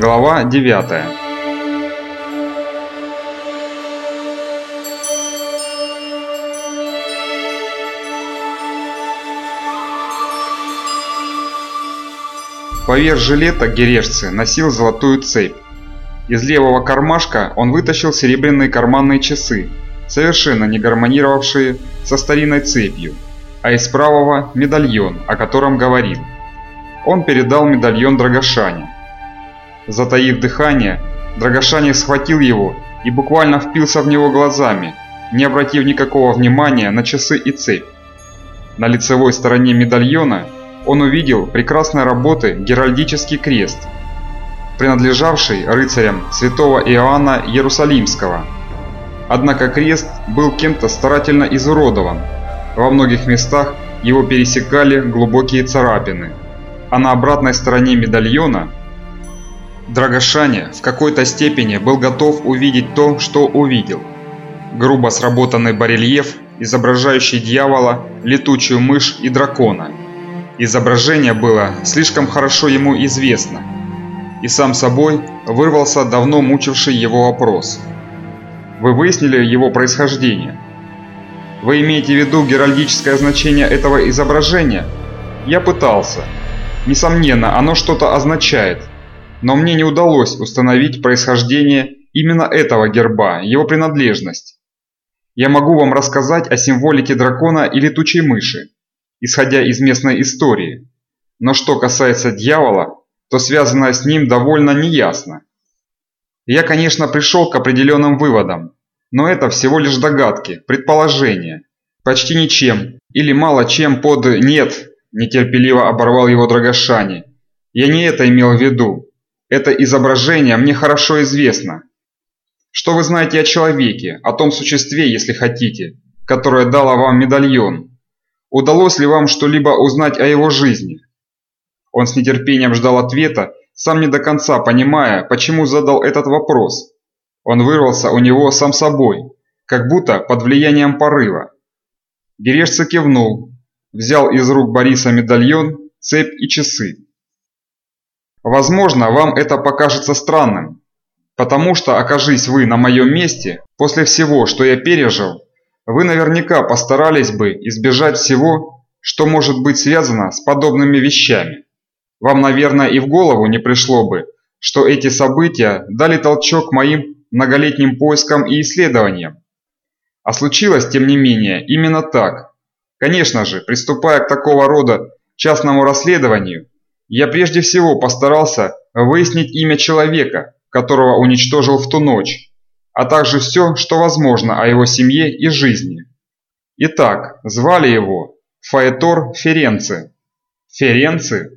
Глава 9 Поверх жилета Герешцы носил золотую цепь. Из левого кармашка он вытащил серебряные карманные часы, совершенно не гармонировавшие со старинной цепью, а из правого – медальон, о котором говорил. Он передал медальон Драгошане. Затаив дыхание, Драгошане схватил его и буквально впился в него глазами, не обратив никакого внимания на часы и цепь. На лицевой стороне медальона он увидел прекрасной работы геральдический крест, принадлежавший рыцарям святого Иоанна Иерусалимского. Однако крест был кем-то старательно изуродован. Во многих местах его пересекали глубокие царапины, а на обратной стороне медальона Драгошане в какой-то степени был готов увидеть то, что увидел. Грубо сработанный барельеф, изображающий дьявола, летучую мышь и дракона. Изображение было слишком хорошо ему известно. И сам собой вырвался давно мучивший его вопрос. Вы выяснили его происхождение? Вы имеете в виду геральдическое значение этого изображения? Я пытался. Несомненно, оно что-то означает, но мне не удалось установить происхождение именно этого герба, его принадлежность. Я могу вам рассказать о символике дракона и летучей мыши, исходя из местной истории. Но что касается дьявола, то связанное с ним довольно неясно. Я, конечно, пришел к определенным выводам, но это всего лишь догадки, предположения. Почти ничем или мало чем под «нет», нетерпеливо оборвал его Драгошани. Я не это имел в виду. Это изображение мне хорошо известно. Что вы знаете о человеке, о том существе, если хотите, которое дало вам медальон? Удалось ли вам что-либо узнать о его жизни? Он с нетерпением ждал ответа, сам не до конца понимая, почему задал этот вопрос. Он вырвался у него сам собой, как будто под влиянием порыва. Герешца кивнул, взял из рук Бориса медальон, цепь и часы. Возможно, вам это покажется странным, потому что, окажись вы на моем месте, после всего, что я пережил, вы наверняка постарались бы избежать всего, что может быть связано с подобными вещами. Вам, наверное, и в голову не пришло бы, что эти события дали толчок моим многолетним поискам и исследованиям. А случилось, тем не менее, именно так. Конечно же, приступая к такого рода частному расследованию, я прежде всего постарался выяснить имя человека, которого уничтожил в ту ночь, а также все, что возможно о его семье и жизни. Итак, звали его Фаэтор Ференци. Ференци?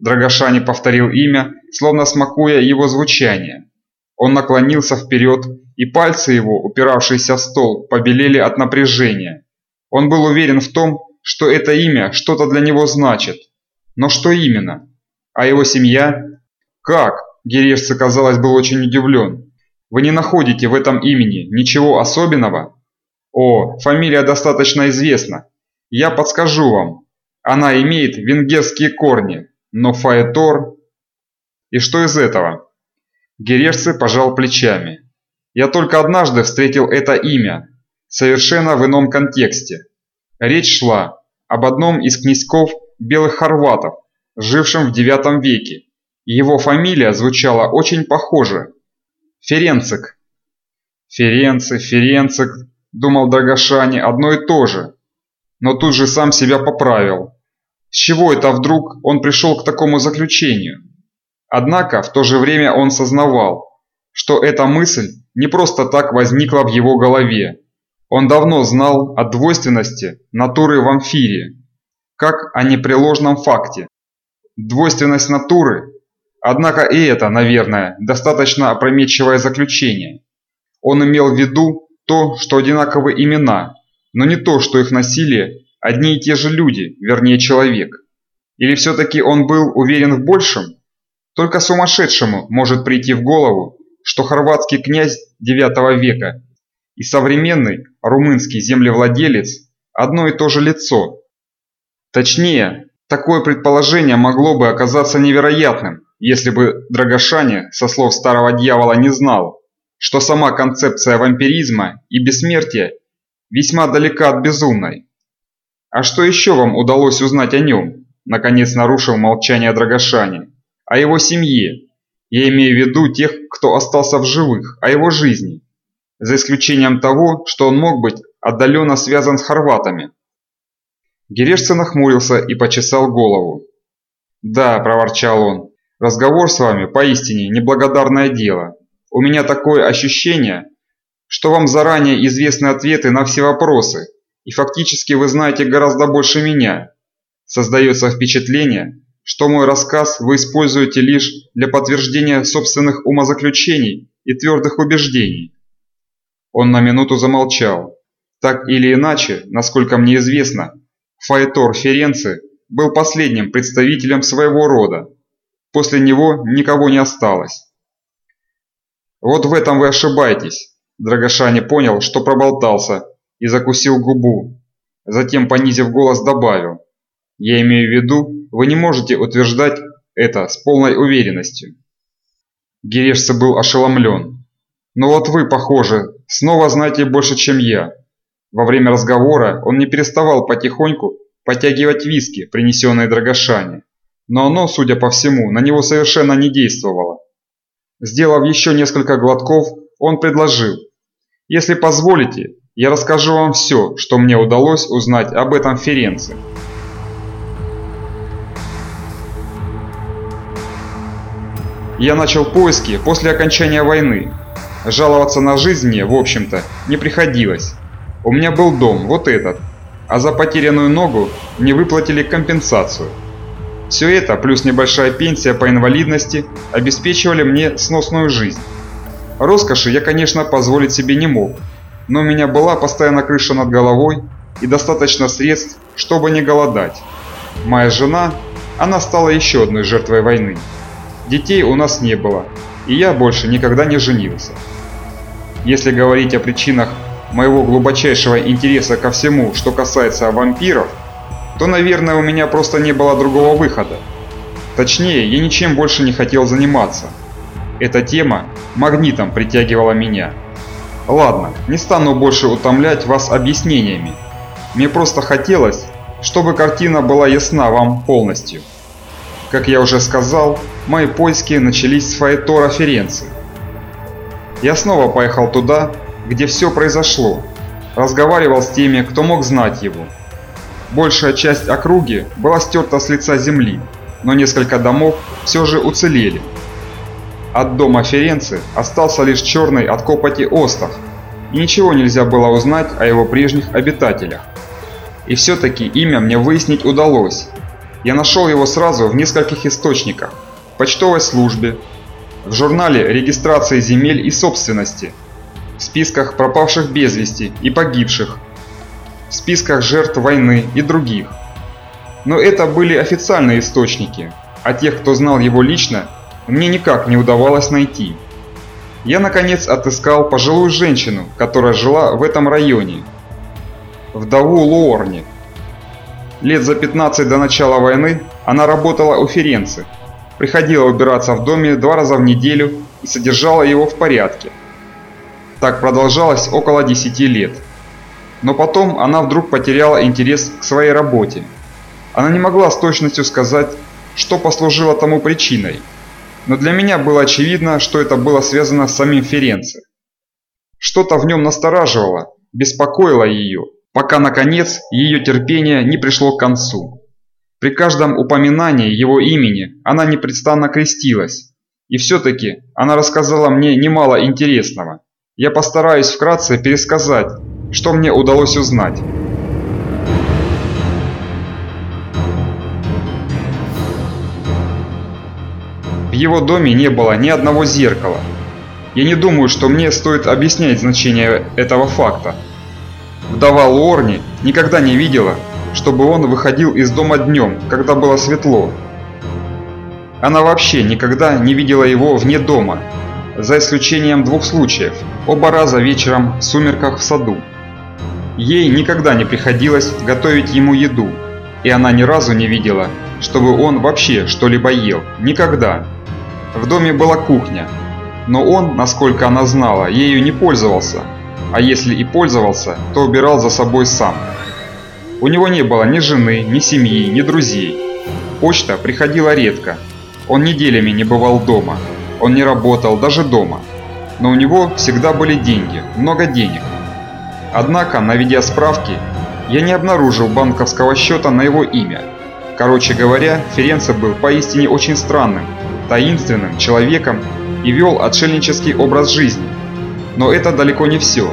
Драгошани повторил имя, словно смакуя его звучание. Он наклонился вперед, и пальцы его, упиравшиеся в стол, побелели от напряжения. Он был уверен в том, что это имя что-то для него значит. Но что именно? А его семья? Как? Геревцы, казалось, был очень удивлен. Вы не находите в этом имени ничего особенного? О, фамилия достаточно известна. Я подскажу вам. Она имеет венгерские корни, но Фаэтор... И что из этого? Геревцы пожал плечами. Я только однажды встретил это имя, совершенно в ином контексте. Речь шла об одном из князьков белых хорватов, жившим в IX веке. Его фамилия звучала очень похоже. Ференцик. Ференци, Ференцик, думал Драгошани, одно и то же. Но тут же сам себя поправил. С чего это вдруг он пришел к такому заключению? Однако в то же время он сознавал, что эта мысль не просто так возникла в его голове. Он давно знал о двойственности натуры в амфире, как о непреложном факте, Двойственность натуры. Однако и это, наверное, достаточно опрометчивое заключение. Он имел в виду то, что одинаковы имена, но не то, что их носили одни и те же люди, вернее человек. Или все-таки он был уверен в большем? Только сумасшедшему может прийти в голову, что хорватский князь IX века и современный румынский землевладелец – одно и то же лицо. Точнее, Такое предположение могло бы оказаться невероятным, если бы Драгошане, со слов старого дьявола, не знал, что сама концепция вампиризма и бессмертия весьма далека от безумной. А что еще вам удалось узнать о нем? Наконец нарушил молчание Драгошане. О его семье. Я имею в виду тех, кто остался в живых, о его жизни. За исключением того, что он мог быть отдаленно связан с хорватами. Герешца нахмурился и почесал голову. «Да», – проворчал он, – «разговор с вами поистине неблагодарное дело. У меня такое ощущение, что вам заранее известны ответы на все вопросы, и фактически вы знаете гораздо больше меня. Создается впечатление, что мой рассказ вы используете лишь для подтверждения собственных умозаключений и твердых убеждений». Он на минуту замолчал. Так или иначе, насколько мне известно, Файтор Ференци был последним представителем своего рода. После него никого не осталось. Вот в этом вы ошибаетесь. Драгоша понял, что проболтался, и закусил губу. Затем, понизив голос, добавил. Я имею в виду, вы не можете утверждать это с полной уверенностью. Герешца был ошеломлен. Но вот вы, похоже, снова знаете больше, чем я. Во время разговора он не переставал потихоньку потягивать виски, принесенные Драгошане, но оно, судя по всему, на него совершенно не действовало. Сделав еще несколько глотков, он предложил, «Если позволите, я расскажу вам все, что мне удалось узнать об этом Ференце». Я начал поиски после окончания войны. Жаловаться на жизнь мне, в общем-то, не приходилось. У меня был дом, вот этот, а за потерянную ногу мне выплатили компенсацию. Все это, плюс небольшая пенсия по инвалидности, обеспечивали мне сносную жизнь. Роскоши я, конечно, позволить себе не мог, но у меня была постоянно крыша над головой и достаточно средств, чтобы не голодать. Моя жена, она стала еще одной жертвой войны. Детей у нас не было, и я больше никогда не женился. Если говорить о причинах моего глубочайшего интереса ко всему, что касается вампиров, то, наверное, у меня просто не было другого выхода. Точнее, я ничем больше не хотел заниматься. Эта тема магнитом притягивала меня. Ладно, не стану больше утомлять вас объяснениями. Мне просто хотелось, чтобы картина была ясна вам полностью. Как я уже сказал, мои поиски начались с Фаэтора Ференции. Я снова поехал туда, где все произошло, разговаривал с теми, кто мог знать его. Большая часть округи была стерта с лица земли, но несколько домов все же уцелели. От дома Ференцы остался лишь черный от копоти остров, и ничего нельзя было узнать о его прежних обитателях. И все-таки имя мне выяснить удалось. Я нашел его сразу в нескольких источниках. В почтовой службе, в журнале регистрации земель и собственности – в списках пропавших без вести и погибших, в списках жертв войны и других. Но это были официальные источники, а тех, кто знал его лично, мне никак не удавалось найти. Я наконец отыскал пожилую женщину, которая жила в этом районе. Вдову Луорни. Лет за 15 до начала войны она работала у Ференцы, приходила убираться в доме два раза в неделю и содержала его в порядке. Так продолжалось около 10 лет. Но потом она вдруг потеряла интерес к своей работе. Она не могла с точностью сказать, что послужило тому причиной. Но для меня было очевидно, что это было связано с самим Ференце. Что-то в нем настораживало, беспокоило ее, пока, наконец, ее терпение не пришло к концу. При каждом упоминании его имени она непрестанно крестилась. И все-таки она рассказала мне немало интересного. Я постараюсь вкратце пересказать, что мне удалось узнать. В его доме не было ни одного зеркала. Я не думаю, что мне стоит объяснять значение этого факта. Вдова Лорни никогда не видела, чтобы он выходил из дома днем, когда было светло. Она вообще никогда не видела его вне дома, за исключением двух случаев, оба раза вечером в сумерках в саду. Ей никогда не приходилось готовить ему еду, и она ни разу не видела, чтобы он вообще что-либо ел. Никогда. В доме была кухня, но он, насколько она знала, ею не пользовался, а если и пользовался, то убирал за собой сам. У него не было ни жены, ни семьи, ни друзей. Почта приходила редко. Он неделями не бывал дома. Он не работал даже дома. Но у него всегда были деньги, много денег. Однако, наведя справки, я не обнаружил банковского счета на его имя. Короче говоря, Ференце был поистине очень странным, таинственным человеком и вел отшельнический образ жизни. Но это далеко не все.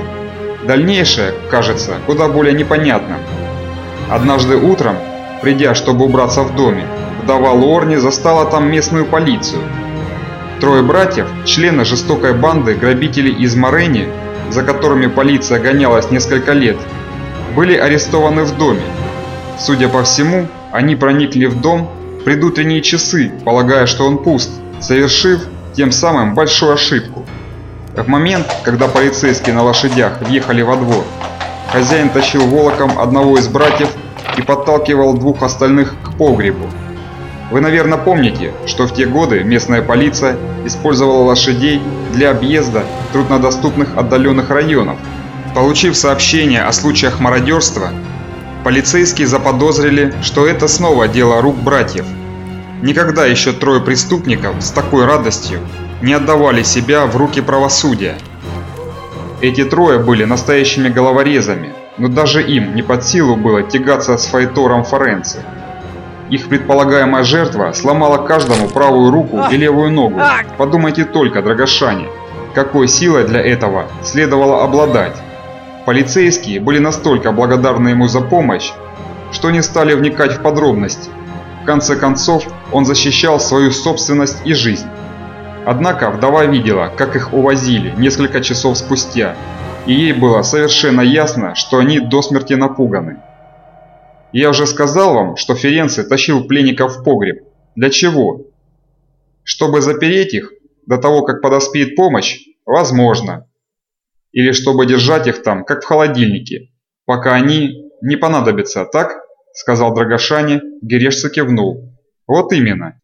Дальнейшее, кажется, куда более непонятным. Однажды утром, придя, чтобы убраться в доме, вдова Лорни застала там местную полицию. Трое братьев, члены жестокой банды грабителей из Морени, за которыми полиция гонялась несколько лет, были арестованы в доме. Судя по всему, они проникли в дом в предутренние часы, полагая, что он пуст, совершив тем самым большую ошибку. В момент, когда полицейские на лошадях въехали во двор, хозяин тащил волоком одного из братьев и подталкивал двух остальных к погребу. Вы, наверное, помните, что в те годы местная полиция использовала лошадей для объезда труднодоступных отдаленных районов. Получив сообщение о случаях мародерства, полицейские заподозрили, что это снова дело рук братьев. Никогда еще трое преступников с такой радостью не отдавали себя в руки правосудия. Эти трое были настоящими головорезами, но даже им не под силу было тягаться с Файтором Форенци. Их предполагаемая жертва сломала каждому правую руку и левую ногу. Подумайте только, Драгошане, какой силой для этого следовало обладать. Полицейские были настолько благодарны ему за помощь, что не стали вникать в подробности. В конце концов, он защищал свою собственность и жизнь. Однако вдова видела, как их увозили несколько часов спустя, и ей было совершенно ясно, что они до смерти напуганы. Я уже сказал вам, что Ференци тащил пленников в погреб. Для чего? Чтобы запереть их до того, как подоспеет помощь? Возможно. Или чтобы держать их там, как в холодильнике, пока они не понадобятся, так? Сказал Драгошане, Герешца кивнул. Вот именно.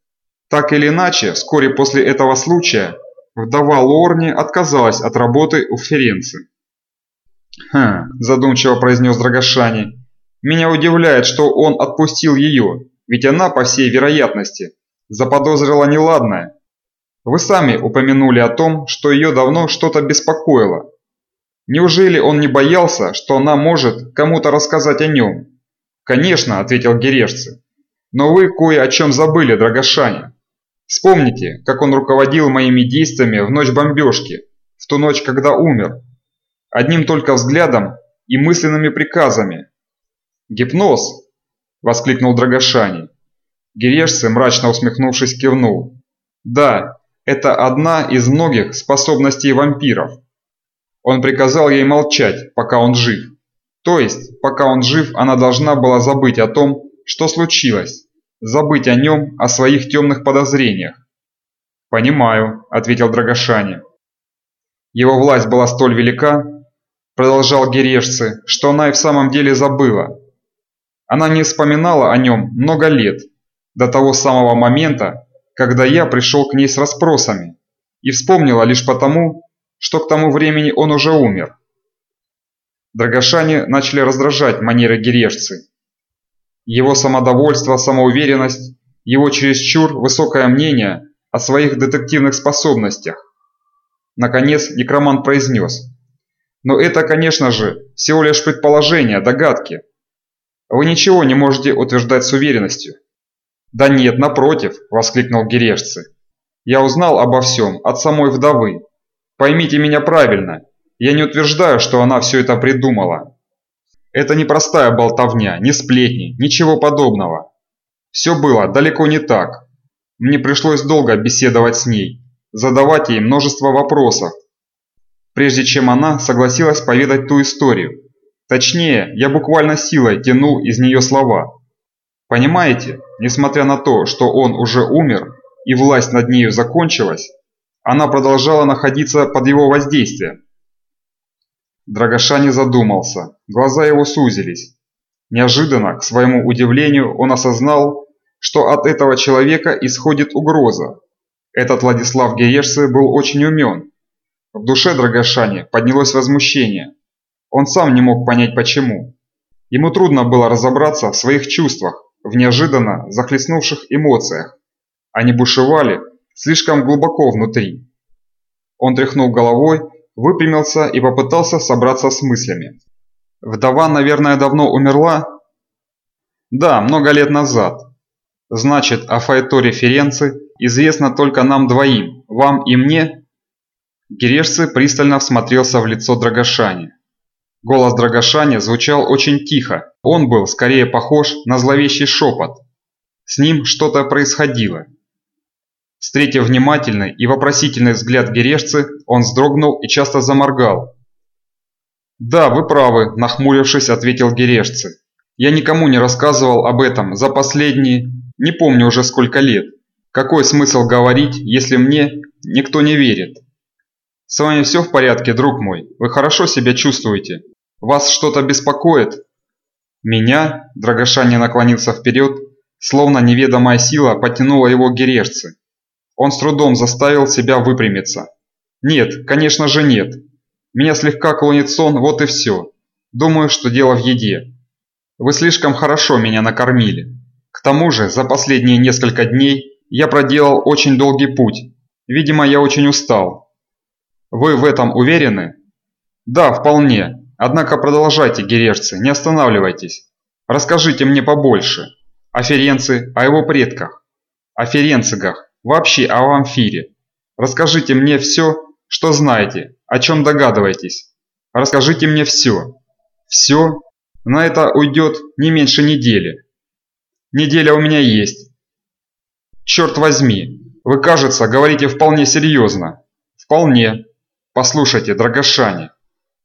Так или иначе, вскоре после этого случая, вдова Лорни отказалась от работы у Ференци. «Хм», задумчиво произнес Драгошани, меня удивляет, что он отпустил ее, ведь она, по всей вероятности, заподозрила неладное. Вы сами упомянули о том, что ее давно что-то беспокоило. Неужели он не боялся, что она может кому-то рассказать о нем? Конечно, ответил Герешцы. Но вы кое о чем забыли, Драгошаня. Вспомните, как он руководил моими действиями в ночь бомбежки, в ту ночь, когда умер. Одним только взглядом и мысленными приказами, «Гипноз!» – воскликнул Драгошани. Гирешцы, мрачно усмехнувшись, кивнул. «Да, это одна из многих способностей вампиров. Он приказал ей молчать, пока он жив. То есть, пока он жив, она должна была забыть о том, что случилось, забыть о нем, о своих темных подозрениях. «Понимаю», – ответил Драгошани. Его власть была столь велика, продолжал Герешцы, что она и в самом деле забыла, она не вспоминала о нем много лет, до того самого момента, когда я пришел к ней с расспросами, и вспомнила лишь потому, что к тому времени он уже умер. Драгошане начали раздражать манеры Герешцы. Его самодовольство, самоуверенность, его чересчур высокое мнение о своих детективных способностях. Наконец некромант произнес. Но это, конечно же, всего лишь предположение, догадки. Вы ничего не можете утверждать с уверенностью. Да нет, напротив, воскликнул Герешцы. Я узнал обо всем от самой вдовы. Поймите меня правильно, я не утверждаю, что она все это придумала. Это не простая болтовня, не сплетни, ничего подобного. Все было далеко не так. Мне пришлось долго беседовать с ней, задавать ей множество вопросов, прежде чем она согласилась поведать ту историю, Точнее, я буквально силой тянул из нее слова. Понимаете, несмотря на то, что он уже умер и власть над нею закончилась, она продолжала находиться под его воздействием. Драгоша задумался, глаза его сузились. Неожиданно, к своему удивлению, он осознал, что от этого человека исходит угроза. Этот Владислав Геешцы был очень умен. В душе Драгошани поднялось возмущение. Он сам не мог понять почему. Ему трудно было разобраться в своих чувствах, в неожиданно захлестнувших эмоциях. Они бушевали слишком глубоко внутри. Он тряхнул головой, выпрямился и попытался собраться с мыслями. Вдова, наверное, давно умерла? Да, много лет назад. Значит, о Фаэторе Ференци известно только нам двоим, вам и мне? Герешцы пристально всмотрелся в лицо Драгошани. Голос Драгошани звучал очень тихо, он был скорее похож на зловещий шепот. С ним что-то происходило. Встретив внимательный и вопросительный взгляд Герешцы, он вздрогнул и часто заморгал. «Да, вы правы», – нахмурившись, ответил Герешцы. «Я никому не рассказывал об этом за последние, не помню уже сколько лет. Какой смысл говорить, если мне никто не верит?» «С вами все в порядке, друг мой? Вы хорошо себя чувствуете? Вас что-то беспокоит?» «Меня?» – Драгошани наклонился вперед, словно неведомая сила потянула его к Герешцы. Он с трудом заставил себя выпрямиться. «Нет, конечно же нет. Меня слегка клонит сон, вот и все. Думаю, что дело в еде. Вы слишком хорошо меня накормили. К тому же, за последние несколько дней я проделал очень долгий путь. Видимо, я очень устал. Вы в этом уверены? Да, вполне. Однако продолжайте, гережцы, не останавливайтесь. Расскажите мне побольше. О Ференце, о его предках. О вообще о вамфире. Расскажите мне все, что знаете, о чем догадываетесь. Расскажите мне все. Все? На это уйдет не меньше недели. Неделя у меня есть. Черт возьми, вы, кажется, говорите вполне серьезно. Вполне. Послушайте, Драгошане,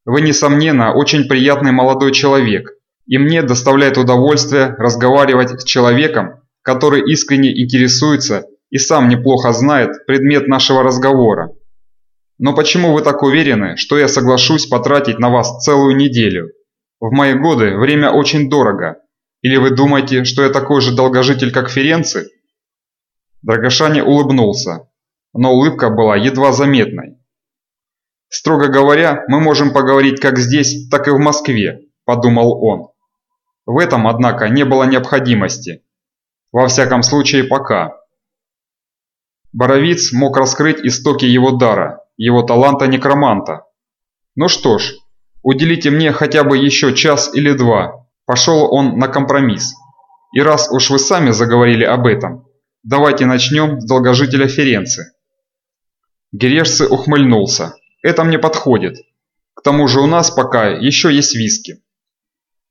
вы, несомненно, очень приятный молодой человек, и мне доставляет удовольствие разговаривать с человеком, который искренне интересуется и сам неплохо знает предмет нашего разговора. Но почему вы так уверены, что я соглашусь потратить на вас целую неделю? В мои годы время очень дорого. Или вы думаете, что я такой же долгожитель, как Ференци? Драгошане улыбнулся, но улыбка была едва заметной. «Строго говоря, мы можем поговорить как здесь, так и в Москве», – подумал он. В этом, однако, не было необходимости. Во всяком случае, пока. Боровиц мог раскрыть истоки его дара, его таланта некроманта. Ну что ж, уделите мне хотя бы еще час или два. Пошел он на компромисс. И раз уж вы сами заговорили об этом, давайте начнем с долгожителя Ференции. Герешцы ухмыльнулся. Это мне подходит. К тому же у нас пока еще есть виски.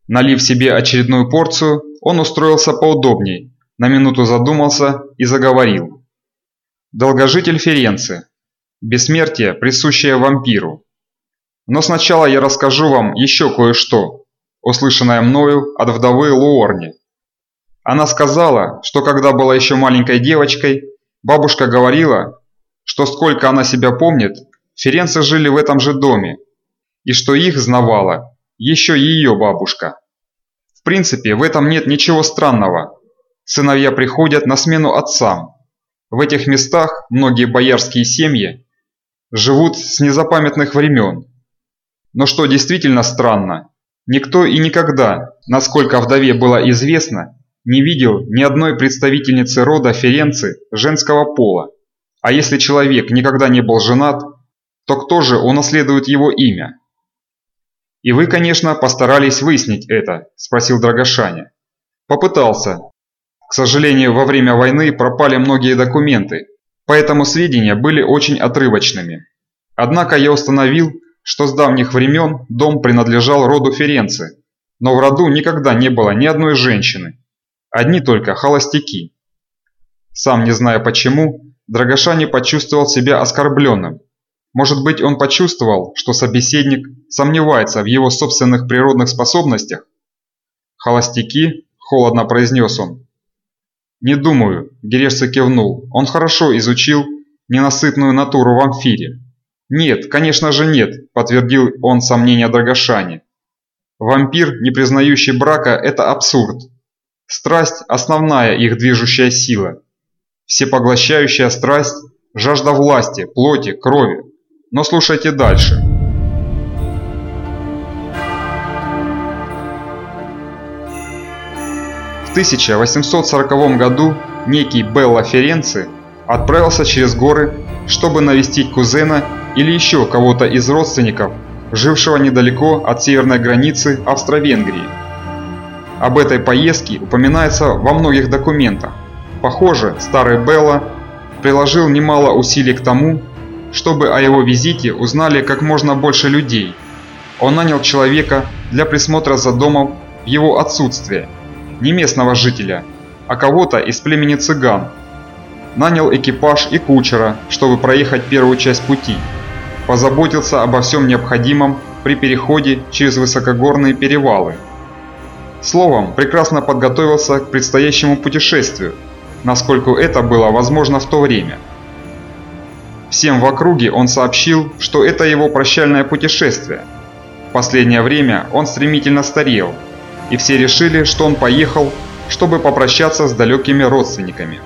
Налив себе очередную порцию, он устроился поудобней, на минуту задумался и заговорил. Долгожитель Ференции. Бессмертие, присущее вампиру. Но сначала я расскажу вам еще кое-что, услышанное мною от вдовы Луорни. Она сказала, что когда была еще маленькой девочкой, бабушка говорила, что сколько она себя помнит, ференцы жили в этом же доме, и что их знавала еще ее бабушка. В принципе, в этом нет ничего странного. Сыновья приходят на смену отцам, в этих местах многие боярские семьи живут с незапамятных времен. Но что действительно странно, никто и никогда, насколько вдове было известно, не видел ни одной представительницы рода Ференцы женского пола. А если человек никогда не был женат, то кто же унаследует его имя? «И вы, конечно, постарались выяснить это?» – спросил Драгошаня. «Попытался, к сожалению, во время войны пропали многие документы, поэтому сведения были очень отрывочными. Однако я установил, что с давних времен дом принадлежал роду Ференцы, но в роду никогда не было ни одной женщины, одни только холостяки. Сам не зная почему, Драгошани почувствовал себя оскорбленным. Может быть, он почувствовал, что собеседник сомневается в его собственных природных способностях? «Холостяки?» – холодно произнес он. «Не думаю», – Герешца кивнул. «Он хорошо изучил ненасытную натуру в амфире». «Нет, конечно же нет», – подтвердил он сомнения Драгошани. «Вампир, не признающий брака, это абсурд. Страсть – основная их движущая сила. Всепоглощающая страсть, жажда власти, плоти, крови. Но слушайте дальше. В 1840 году некий Белла Ференци отправился через горы, чтобы навестить кузена или еще кого-то из родственников, жившего недалеко от северной границы Австро-Венгрии. Об этой поездке упоминается во многих документах. Похоже, старый Белла приложил немало усилий к тому, чтобы о его визите узнали как можно больше людей. Он нанял человека для присмотра за домом в его отсутствие, не местного жителя, а кого-то из племени цыган. Нанял экипаж и кучера, чтобы проехать первую часть пути. Позаботился обо всем необходимом при переходе через высокогорные перевалы. Словом, прекрасно подготовился к предстоящему путешествию, насколько это было возможно в то время. Всем в округе он сообщил, что это его прощальное путешествие. В последнее время он стремительно старел, и все решили, что он поехал, чтобы попрощаться с далекими родственниками.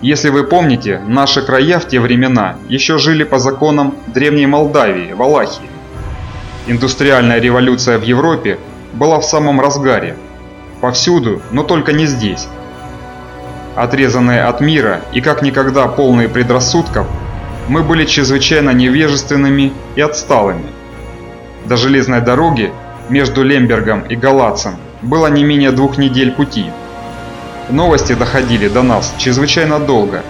Если вы помните, наши края в те времена еще жили по законам древней Молдавии, Валахии. Индустриальная революция в Европе была в самом разгаре. Повсюду, но только не здесь. Отрезанные от мира и как никогда полные предрассудков, мы были чрезвычайно невежественными и отсталыми. До железной дороги между Лембергом и Галацем было не менее двух недель пути. Новости доходили до нас чрезвычайно долго,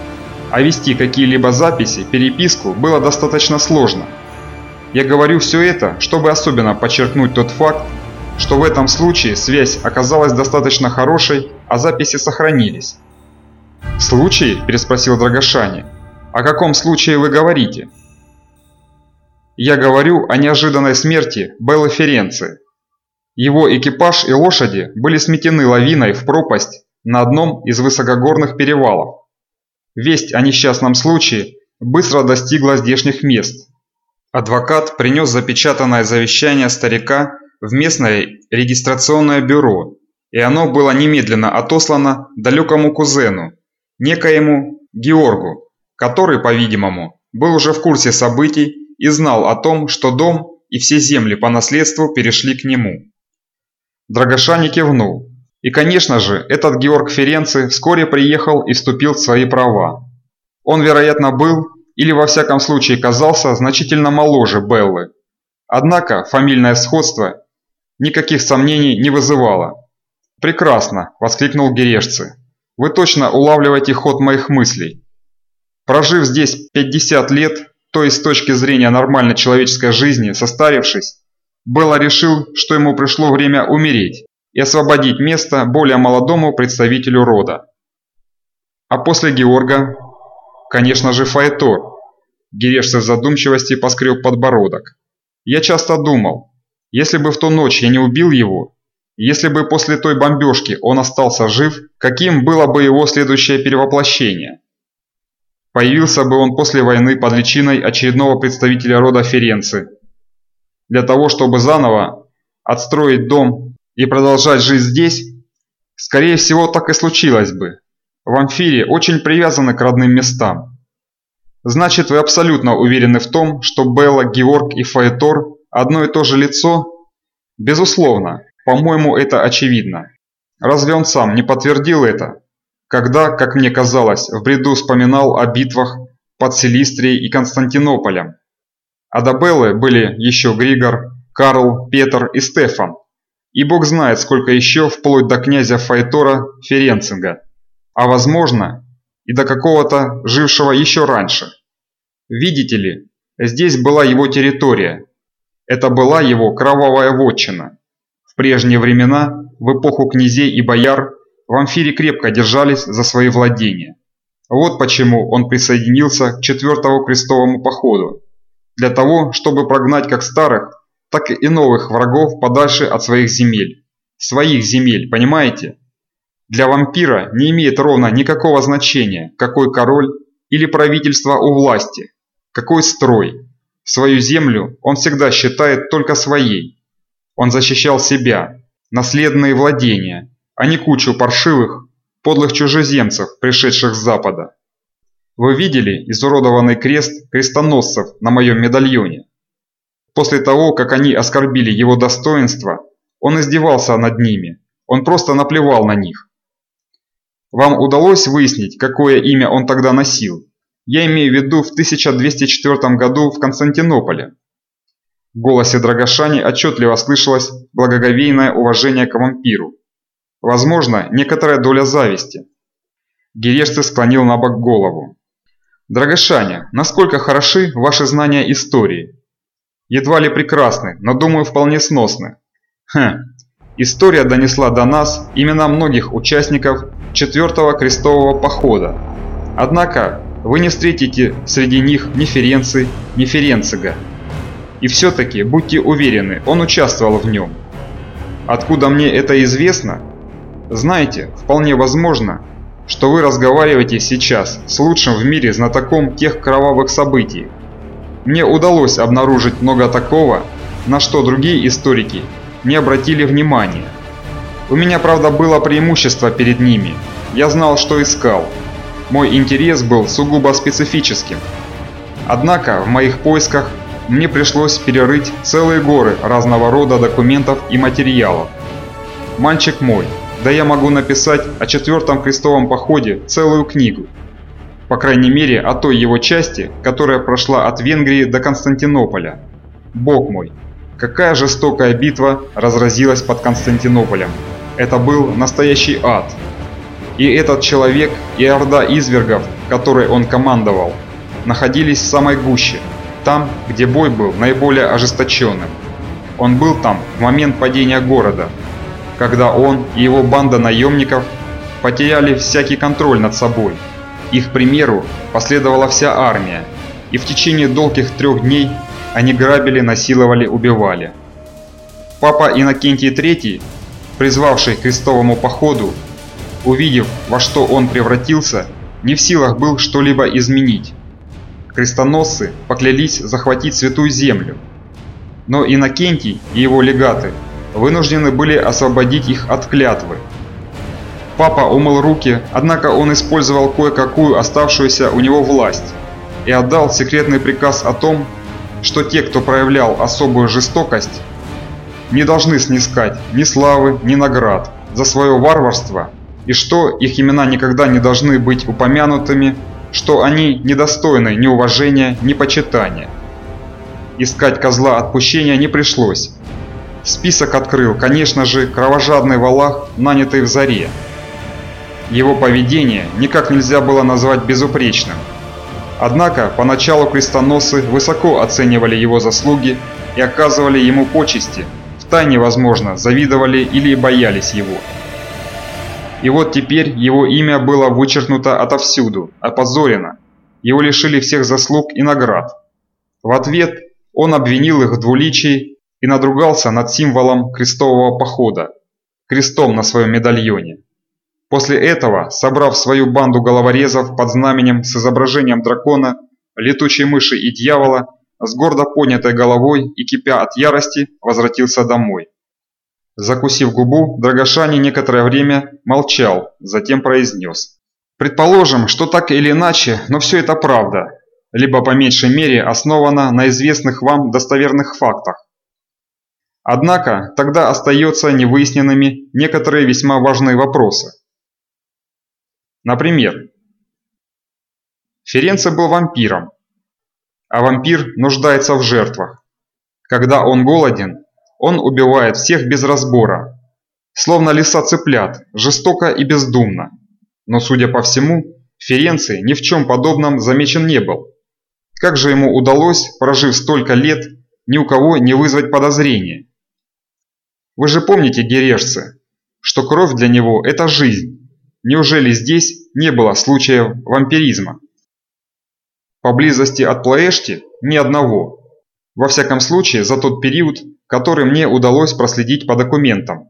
а вести какие-либо записи, переписку было достаточно сложно. Я говорю все это, чтобы особенно подчеркнуть тот факт, что в этом случае связь оказалась достаточно хорошей, а записи сохранились. «Случай?» – переспросил Драгошани. «О каком случае вы говорите?» «Я говорю о неожиданной смерти Беллы Ференции. Его экипаж и лошади были сметены лавиной в пропасть на одном из высокогорных перевалов. Весть о несчастном случае быстро достигла здешних мест. Адвокат принес запечатанное завещание старика в местное регистрационное бюро, и оно было немедленно отослано далекому кузену, некоему Георгу, который, по-видимому, был уже в курсе событий и знал о том, что дом и все земли по наследству перешли к нему. Драгошани кивнул. И, конечно же, этот Георг Ференци вскоре приехал и вступил в свои права. Он, вероятно, был, или во всяком случае казался, значительно моложе Беллы. Однако фамильное сходство никаких сомнений не вызывало. «Прекрасно!» – воскликнул Герешцы. «Вы точно улавливаете ход моих мыслей. Прожив здесь 50 лет, то есть с точки зрения нормальной человеческой жизни, состарившись, Белла решил, что ему пришло время умереть и освободить место более молодому представителю рода. А после Георга, конечно же, Фаэтор. Герешцев в задумчивости поскреб подбородок. Я часто думал, если бы в ту ночь я не убил его, если бы после той бомбежки он остался жив, каким было бы его следующее перевоплощение? Появился бы он после войны под личиной очередного представителя рода Ференцы. Для того, чтобы заново отстроить дом и продолжать жить здесь, скорее всего так и случилось бы. В Амфире очень привязаны к родным местам. Значит, вы абсолютно уверены в том, что Белла, Георг и Фаэтор одно и то же лицо? Безусловно, по-моему, это очевидно. Разве он сам не подтвердил это? Когда, как мне казалось, в бреду вспоминал о битвах под Селистрией и Константинополем. А до Беллы были еще Григор, Карл, Петр и Стефан. И бог знает, сколько еще, вплоть до князя Файтора Ференцинга. А возможно, и до какого-то жившего еще раньше. Видите ли, здесь была его территория, это была его кровавая вотчина. Прежние времена, в эпоху князей и бояр, в Амфире крепко держались за свои владения. Вот почему он присоединился к четвертому крестовому походу. Для того, чтобы прогнать как старых, так и новых врагов подальше от своих земель. Своих земель, понимаете? Для вампира не имеет ровно никакого значения, какой король или правительство у власти, какой строй, Свою землю он всегда считает только своей. Он защищал себя, наследные владения, а не кучу паршивых, подлых чужеземцев, пришедших с запада. Вы видели изуродованный крест крестоносцев на моем медальоне? После того, как они оскорбили его достоинство, он издевался над ними, он просто наплевал на них. Вам удалось выяснить, какое имя он тогда носил? Я имею в виду в 1204 году в Константинополе. В голосе Драгошани отчетливо слышалось благоговейное уважение к вампиру. Возможно, некоторая доля зависти. Герешцы склонил на бок голову. Драгошаня, насколько хороши ваши знания истории? Едва ли прекрасны, но думаю вполне сносны. Хм, история донесла до нас имена многих участников четвертого крестового похода. Однако вы не встретите среди них ни Ференци, ни Ференцига. И все-таки, будьте уверены, он участвовал в нем. Откуда мне это известно? Знаете, вполне возможно, что вы разговариваете сейчас с лучшим в мире знатоком тех кровавых событий. Мне удалось обнаружить много такого, на что другие историки не обратили внимания. У меня, правда, было преимущество перед ними. Я знал, что искал. Мой интерес был сугубо специфическим. Однако в моих поисках мне пришлось перерыть целые горы разного рода документов и материалов. Мальчик мой, да я могу написать о четвертом крестовом походе целую книгу. По крайней мере, о той его части, которая прошла от Венгрии до Константинополя. Бог мой, какая жестокая битва разразилась под Константинополем. Это был настоящий ад. И этот человек, и орда извергов, которой он командовал, находились в самой гуще, там, где бой был наиболее ожесточенным. Он был там в момент падения города, когда он и его банда наемников потеряли всякий контроль над собой. Их примеру последовала вся армия, и в течение долгих трех дней они грабили, насиловали, убивали. Папа Иннокентий III, призвавший к крестовому походу, увидев, во что он превратился, не в силах был что-либо изменить. Крестоносцы поклялись захватить Святую Землю. Но Иннокентий и его легаты вынуждены были освободить их от клятвы. Папа умыл руки, однако он использовал кое-какую оставшуюся у него власть и отдал секретный приказ о том, что те, кто проявлял особую жестокость, не должны снискать ни славы, ни наград за свое варварство, и что их имена никогда не должны быть упомянутыми, что они недостойны ни уважения, ни почитания. Искать козла отпущения не пришлось, Список открыл, конечно же, кровожадный Валах, нанятый в Заре. Его поведение никак нельзя было назвать безупречным. Однако, поначалу крестоносцы высоко оценивали его заслуги и оказывали ему почести, втайне, возможно, завидовали или боялись его. И вот теперь его имя было вычеркнуто отовсюду, опозорено, его лишили всех заслуг и наград. В ответ он обвинил их в двуличии и надругался над символом крестового похода, крестом на своем медальоне. После этого, собрав свою банду головорезов под знаменем с изображением дракона, летучей мыши и дьявола, с гордо поднятой головой и кипя от ярости, возвратился домой. Закусив губу, Драгошани некоторое время молчал, затем произнес. «Предположим, что так или иначе, но все это правда, либо по меньшей мере основано на известных вам достоверных фактах. Однако тогда остаются невыясненными некоторые весьма важные вопросы. Например, Ференце был вампиром, а вампир нуждается в жертвах. Когда он голоден, он убивает всех без разбора, словно лиса цыплят, жестоко и бездумно. Но, судя по всему, Ференций ни в чем подобном замечен не был. Как же ему удалось, прожив столько лет, ни у кого не вызвать подозрения? Вы же помните, герешцы, что кровь для него – это жизнь. Неужели здесь не было случаев вампиризма? Поблизости от Плаэшти ни одного. Во всяком случае, за тот период, который мне удалось проследить по документам.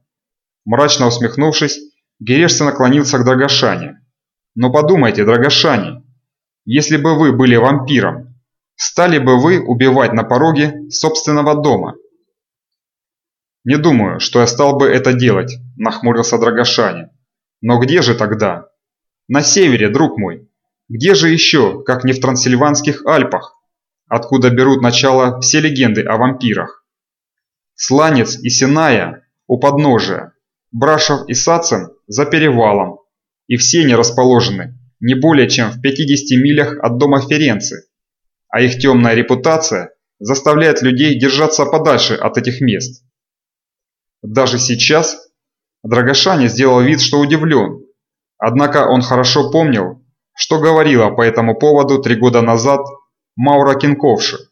Мрачно усмехнувшись, Герешцы наклонился к Драгошане. Но подумайте, Драгошане, если бы вы были вампиром, стали бы вы убивать на пороге собственного дома? «Не думаю, что я стал бы это делать», – нахмурился Драгошани. «Но где же тогда?» «На севере, друг мой. Где же еще, как не в Трансильванских Альпах, откуда берут начало все легенды о вампирах? Сланец и Синая у подножия, Брашев и Сацен за перевалом, и все они расположены не более чем в 50 милях от дома Ференцы, а их темная репутация заставляет людей держаться подальше от этих мест. Даже сейчас Драгошане сделал вид, что удивлен, однако он хорошо помнил, что говорила по этому поводу три года назад Маура Кинковши.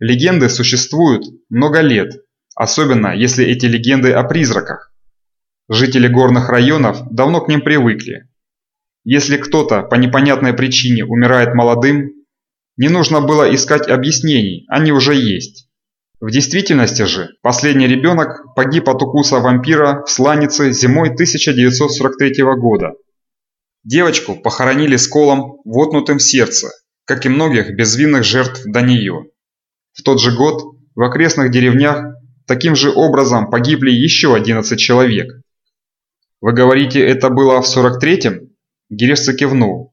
Легенды существуют много лет, особенно если эти легенды о призраках. Жители горных районов давно к ним привыкли. Если кто-то по непонятной причине умирает молодым, не нужно было искать объяснений, они уже есть. В действительности же, последний ребенок погиб от укуса вампира в Сланице зимой 1943 года. Девочку похоронили с колом, вотнутым в сердце, как и многих безвинных жертв до нее. В тот же год в окрестных деревнях таким же образом погибли еще 11 человек. «Вы говорите, это было в 43-м?» Гиревца кивнул.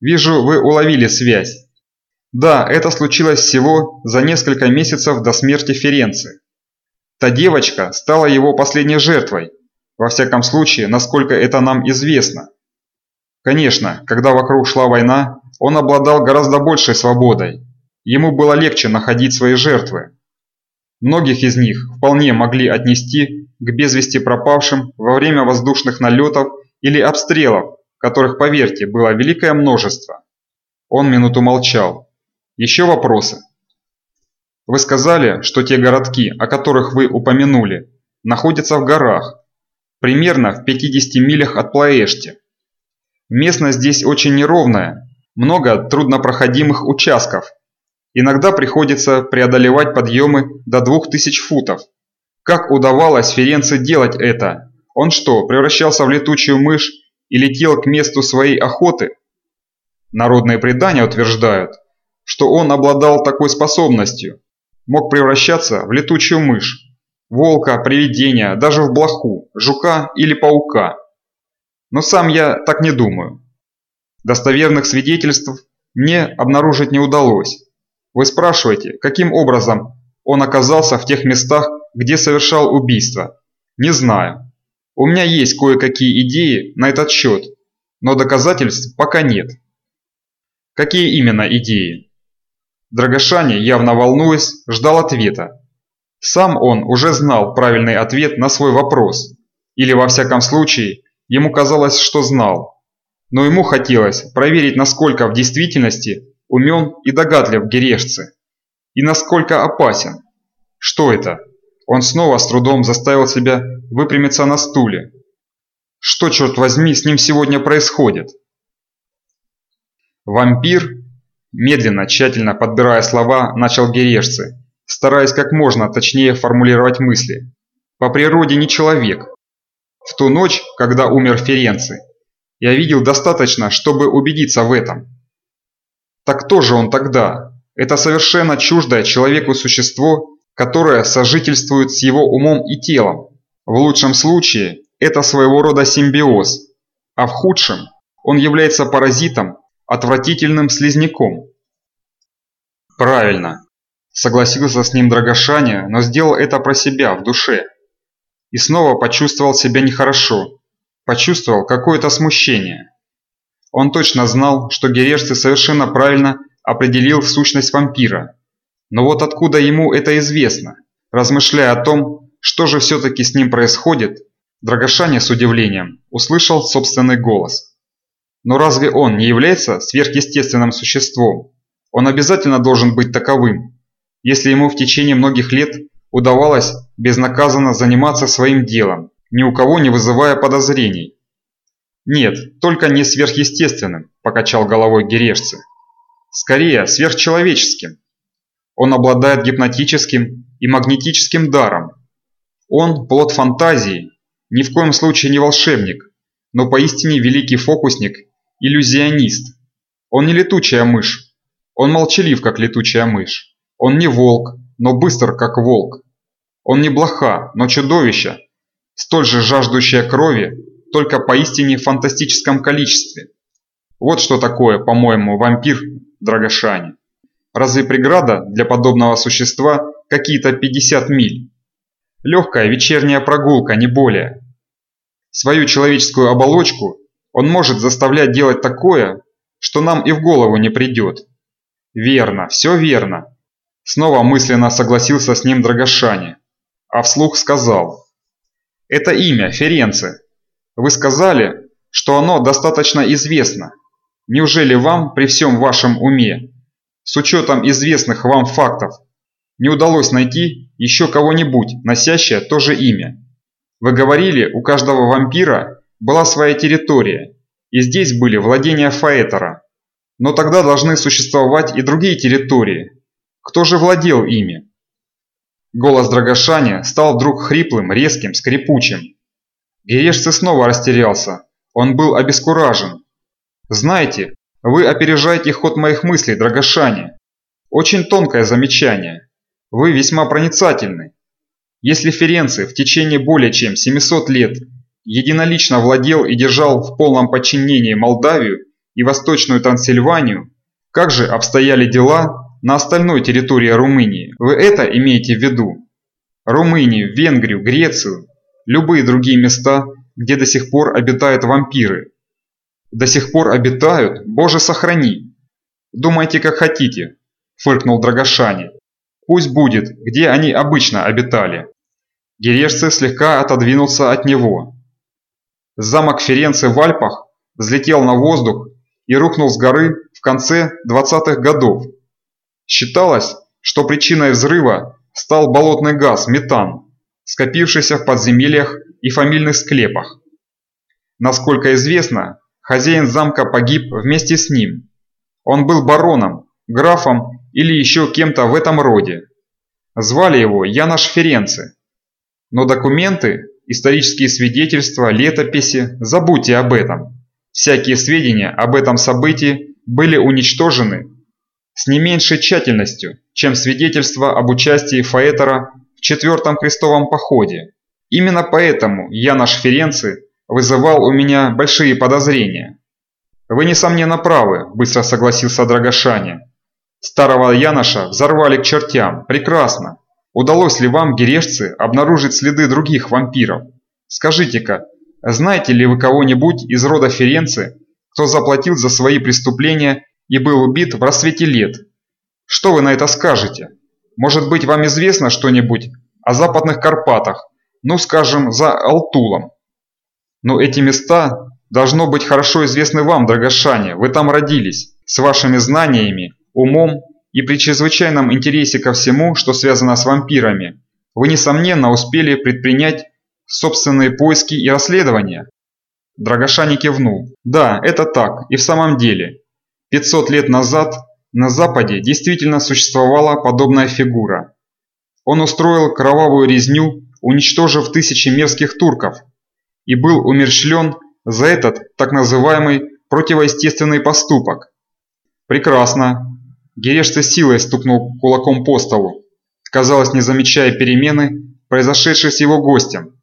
«Вижу, вы уловили связь. Да, это случилось всего за несколько месяцев до смерти Ференции. Та девочка стала его последней жертвой, во всяком случае, насколько это нам известно. Конечно, когда вокруг шла война, он обладал гораздо большей свободой. Ему было легче находить свои жертвы. Многих из них вполне могли отнести к без вести пропавшим во время воздушных налетов или обстрелов, которых, поверьте, было великое множество. Он минуту молчал. Еще вопросы? Вы сказали, что те городки, о которых вы упомянули, находятся в горах, примерно в 50 милях от Плаэшти. Местность здесь очень неровная, много труднопроходимых участков. Иногда приходится преодолевать подъемы до 2000 футов. Как удавалось Ференце делать это? Он что, превращался в летучую мышь и летел к месту своей охоты? Народные предания утверждают, что он обладал такой способностью, мог превращаться в летучую мышь, волка, привидения, даже в блоху, жука или паука. Но сам я так не думаю. Достоверных свидетельств мне обнаружить не удалось. Вы спрашиваете, каким образом он оказался в тех местах, где совершал убийство? Не знаю. У меня есть кое-какие идеи на этот счет, но доказательств пока нет. Какие именно идеи? Драгошане, явно волнуясь, ждал ответа. Сам он уже знал правильный ответ на свой вопрос. Или во всяком случае, ему казалось, что знал. Но ему хотелось проверить, насколько в действительности умен и догадлив Герешцы. И насколько опасен. Что это? Он снова с трудом заставил себя выпрямиться на стуле. Что, черт возьми, с ним сегодня происходит? Вампир Медленно, тщательно подбирая слова, начал Герешцы, стараясь как можно точнее формулировать мысли. По природе не человек. В ту ночь, когда умер Ференци, я видел достаточно, чтобы убедиться в этом. Так кто же он тогда? Это совершенно чуждое человеку существо, которое сожительствует с его умом и телом. В лучшем случае это своего рода симбиоз, а в худшем он является паразитом, отвратительным слизняком. Правильно, согласился с ним Драгошаня, но сделал это про себя, в душе. И снова почувствовал себя нехорошо, почувствовал какое-то смущение. Он точно знал, что Герерцы совершенно правильно определил сущность вампира. Но вот откуда ему это известно? Размышляя о том, что же все-таки с ним происходит, Драгошаня с удивлением услышал собственный голос. Но разве он не является сверхъестественным существом? Он обязательно должен быть таковым, если ему в течение многих лет удавалось безнаказанно заниматься своим делом, ни у кого не вызывая подозрений. «Нет, только не сверхъестественным», – покачал головой Герешцы. «Скорее, сверхчеловеческим. Он обладает гипнотическим и магнетическим даром. Он – плод фантазии, ни в коем случае не волшебник, но поистине великий фокусник иллюзионист. Он не летучая мышь. Он молчалив, как летучая мышь. Он не волк, но быстр, как волк. Он не блоха, но чудовище, столь же жаждущее крови, только поистине фантастическом количестве. Вот что такое, по-моему, вампир Драгошани. Разве преграда для подобного существа какие-то 50 миль? Легкая вечерняя прогулка, не более. Свою человеческую оболочку он может заставлять делать такое, что нам и в голову не придет. Верно, все верно. Снова мысленно согласился с ним Драгошани, а вслух сказал. Это имя, Ференце. Вы сказали, что оно достаточно известно. Неужели вам при всем вашем уме, с учетом известных вам фактов, не удалось найти еще кого-нибудь, носящее то же имя? Вы говорили, у каждого вампира была своя территория, и здесь были владения Фаэтера. Но тогда должны существовать и другие территории. Кто же владел ими? Голос Драгошани стал вдруг хриплым, резким, скрипучим. Герешцы снова растерялся. Он был обескуражен. «Знаете, вы опережаете ход моих мыслей, Драгошани. Очень тонкое замечание. Вы весьма проницательны. Если Ференци в течение более чем 700 лет единолично владел и держал в полном подчинении Молдавию и Восточную Трансильванию, как же обстояли дела на остальной территории Румынии? Вы это имеете в виду? Румынию, Венгрию, Грецию, любые другие места, где до сих пор обитают вампиры. До сих пор обитают, боже сохрани. Думайте как хотите, фыркнул Драгошани. Пусть будет, где они обычно обитали. Герешцы слегка отодвинулся от него. Замок Ференцы в Альпах взлетел на воздух и рухнул с горы в конце 20-х годов. Считалось, что причиной взрыва стал болотный газ метан, скопившийся в подземельях и фамильных склепах. Насколько известно, хозяин замка погиб вместе с ним. Он был бароном, графом или еще кем-то в этом роде. Звали его Янош Ференце. Но документы, исторические свидетельства, летописи, забудьте об этом. Всякие сведения об этом событии были уничтожены с не меньшей тщательностью, чем свидетельства об участии Фаэтера Четвертом крестовом походе. Именно поэтому Янош Ференци вызывал у меня большие подозрения. «Вы, несомненно, правы», – быстро согласился Драгошаня. «Старого Яноша взорвали к чертям. Прекрасно. Удалось ли вам, герешцы, обнаружить следы других вампиров? Скажите-ка, знаете ли вы кого-нибудь из рода Ференцы, кто заплатил за свои преступления и был убит в рассвете лет? Что вы на это скажете? Может быть, вам известно что-нибудь о Западных Карпатах, ну, скажем, за Алтулом? Но эти места должно быть хорошо известны вам, Драгошане, вы там родились, с вашими знаниями, умом и при чрезвычайном интересе ко всему, что связано с вампирами. Вы, несомненно, успели предпринять собственные поиски и расследования. Драгошани кивнул. Да, это так, и в самом деле. 500 лет назад на Западе действительно существовала подобная фигура. Он устроил кровавую резню, уничтожив тысячи мерзких турков, и был умерщвлен за этот так называемый противоестественный поступок. Прекрасно. Герешца силой стукнул кулаком по столу, казалось, не замечая перемены, произошедшей с его гостем.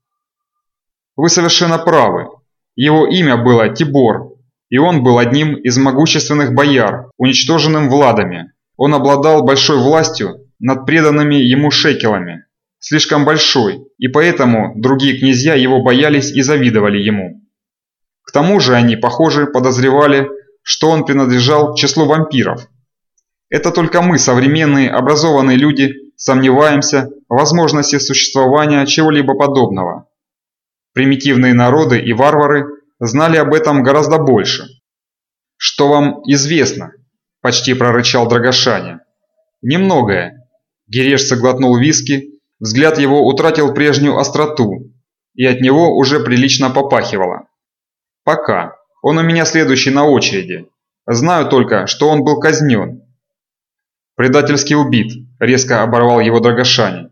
Вы совершенно правы. Его имя было Тибор, и он был одним из могущественных бояр, уничтоженным Владами. Он обладал большой властью над преданными ему шекелами слишком большой, и поэтому другие князья его боялись и завидовали ему. К тому же они, похоже, подозревали, что он принадлежал к числу вампиров. Это только мы, современные образованные люди, сомневаемся в возможности существования чего-либо подобного. Примитивные народы и варвары знали об этом гораздо больше. «Что вам известно?» – почти прорычал Драгошаня. «Немногое». Гереш соглотнул виски Взгляд его утратил прежнюю остроту, и от него уже прилично попахивало. «Пока. Он у меня следующий на очереди. Знаю только, что он был казнен». «Предательски убит», – резко оборвал его Драгошани.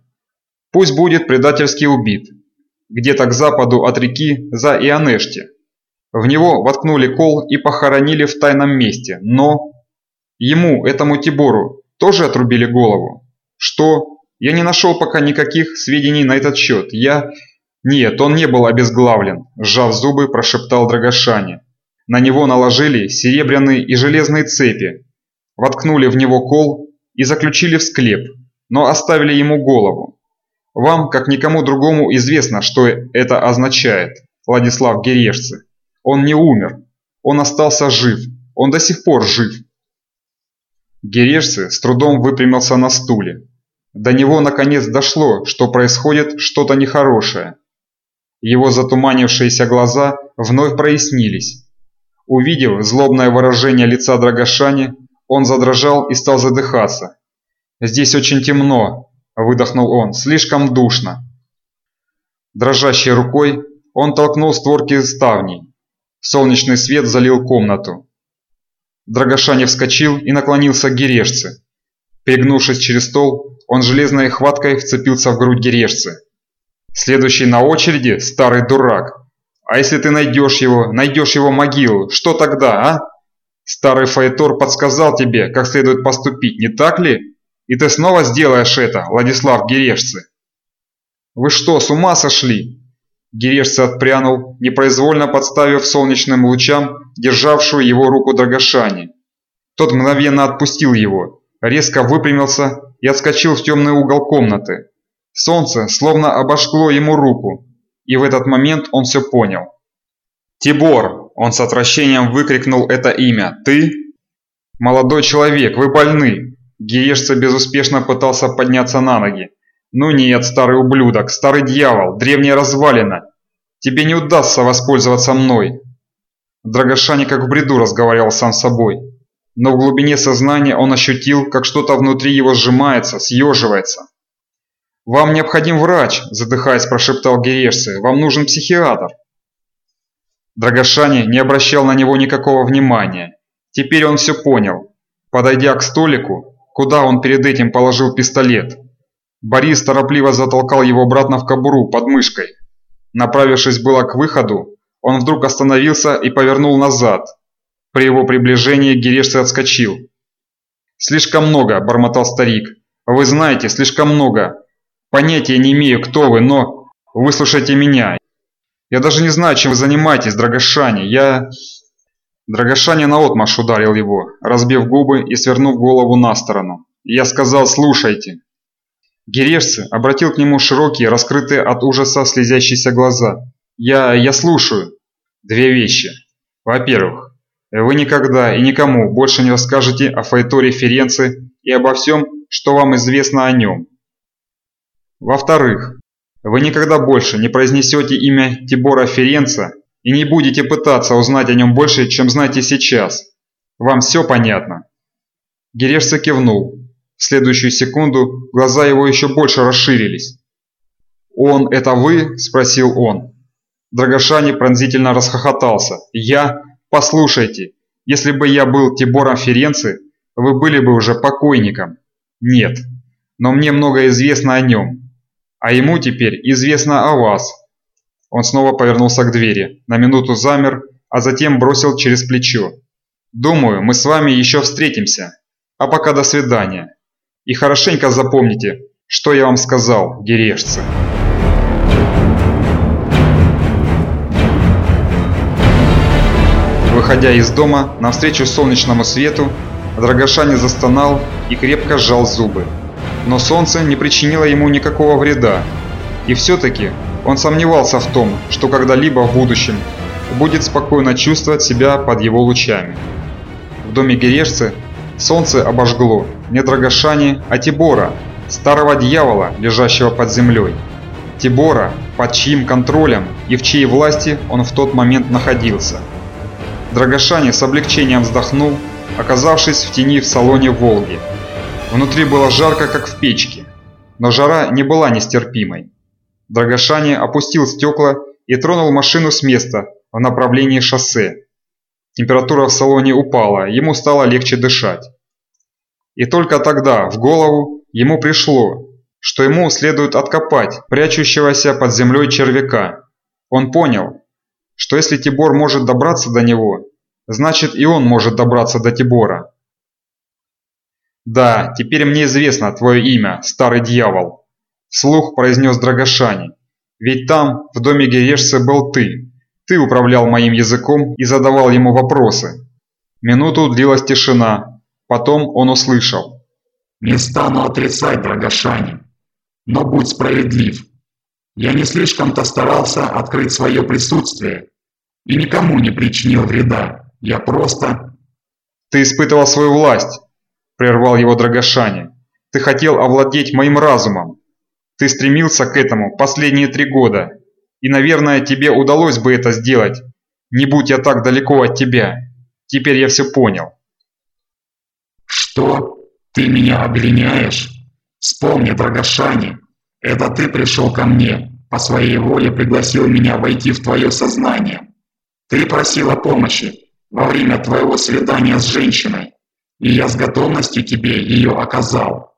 «Пусть будет предательски убит. Где-то к западу от реки за Ионеште. В него воткнули кол и похоронили в тайном месте, но... Ему, этому Тибору, тоже отрубили голову? Что? Я не нашел пока никаких сведений на этот счет. Я... Нет, он не был обезглавлен, сжав зубы, прошептал Драгошане. На него наложили серебряные и железные цепи, воткнули в него кол и заключили в склеп, но оставили ему голову. Вам, как никому другому, известно, что это означает, Владислав Герешцы. Он не умер, он остался жив, он до сих пор жив. Герешцы с трудом выпрямился на стуле. До него наконец дошло, что происходит что-то нехорошее. Его затуманившиеся глаза вновь прояснились. Увидев злобное выражение лица Драгошани, он задрожал и стал задыхаться. «Здесь очень темно», – выдохнул он, – «слишком душно». Дрожащей рукой он толкнул створки ставней. Солнечный свет залил комнату. Драгошани вскочил и наклонился к Герешце. Перегнувшись через стол, он железной хваткой вцепился в грудь Герешцы. «Следующий на очереди – старый дурак. А если ты найдешь его, найдешь его могилу, что тогда, а?» Старый Фаэтор подсказал тебе, как следует поступить, не так ли? И ты снова сделаешь это, Владислав Герешцы. Вы что, с ума сошли? Герешцы отпрянул, непроизвольно подставив солнечным лучам державшую его руку Драгошани. Тот мгновенно отпустил его, резко выпрямился и отскочил в темный угол комнаты. Солнце словно обожгло ему руку, и в этот момент он все понял. «Тибор!» – он с отвращением выкрикнул это имя. «Ты?» «Молодой человек, вы больны!» Гиешца безуспешно пытался подняться на ноги. «Ну нет, старый ублюдок, старый дьявол, древняя развалина! Тебе не удастся воспользоваться мной!» Драгошани как в бреду разговаривал сам с собой. Но в глубине сознания он ощутил, как что-то внутри его сжимается, съеживается. «Вам необходим врач», – задыхаясь, прошептал Герешцы. «Вам нужен психиатр». Драгошани не обращал на него никакого внимания. Теперь он все понял. Подойдя к столику, куда он перед этим положил пистолет, Борис торопливо затолкал его обратно в кобуру под мышкой. Направившись было к выходу, он вдруг остановился и повернул назад. При его приближении Герешцы отскочил. «Слишком много», – бормотал старик. «Вы знаете, слишком много. Понятия не имею, кто вы, но выслушайте меня. Я даже не знаю, чем вы занимаетесь, Драгошани. Я...» Драгошани наотмашь ударил его, разбив губы и свернув голову на сторону. Я сказал «слушайте». Герешцы обратил к нему широкие, раскрытые от ужаса слезящиеся глаза. «Я... я слушаю». Две вещи. Во-первых, вы никогда и никому больше не расскажете о Файторе Ференце и обо всем, что вам известно о нем. Во-вторых, вы никогда больше не произнесете имя Тибора Ференца и не будете пытаться узнать о нем больше, чем знаете сейчас. Вам все понятно?» Герешца кивнул. В следующую секунду глаза его еще больше расширились. «Он – это вы?» – спросил он. Драгошани пронзительно расхохотался. «Я? Послушайте, если бы я был Тибором Ференци, вы были бы уже покойником. Нет, но мне много известно о нем. А ему теперь известно о вас». Он снова повернулся к двери, на минуту замер, а затем бросил через плечо. «Думаю, мы с вами еще встретимся. А пока до свидания. И хорошенько запомните, что я вам сказал, герешцы». Выходя из дома, навстречу солнечному свету, Драгошани застонал и крепко сжал зубы но солнце не причинило ему никакого вреда. И все-таки он сомневался в том, что когда-либо в будущем будет спокойно чувствовать себя под его лучами. В доме Герешцы солнце обожгло не Драгошани, а Тибора, старого дьявола, лежащего под землей. Тибора, под чьим контролем и в чьей власти он в тот момент находился. Драгошани с облегчением вздохнул, оказавшись в тени в салоне «Волги», Внутри было жарко, как в печке, но жара не была нестерпимой. Драгошани опустил стекла и тронул машину с места в направлении шоссе. Температура в салоне упала, ему стало легче дышать. И только тогда в голову ему пришло, что ему следует откопать прячущегося под землей червяка. Он понял, что если Тибор может добраться до него, значит и он может добраться до Тибора. «Да, теперь мне известно твое имя, старый дьявол», – вслух произнес Драгошани. «Ведь там, в доме Герешца, был ты. Ты управлял моим языком и задавал ему вопросы. Минуту длилась тишина, потом он услышал. «Не стану отрицать, Драгошани, но будь справедлив. Я не слишком-то старался открыть свое присутствие и никому не причинил вреда. Я просто...» «Ты испытывал свою власть», – прервал его Драгошани. «Ты хотел овладеть моим разумом. Ты стремился к этому последние три года, и, наверное, тебе удалось бы это сделать, не будь я так далеко от тебя. Теперь я все понял. Что? Ты меня обвиняешь? Вспомни, Драгошани, это ты пришел ко мне, по своей воле пригласил меня войти в твое сознание. Ты просила помощи во время твоего свидания с женщиной, и я с готовностью тебе ее оказал.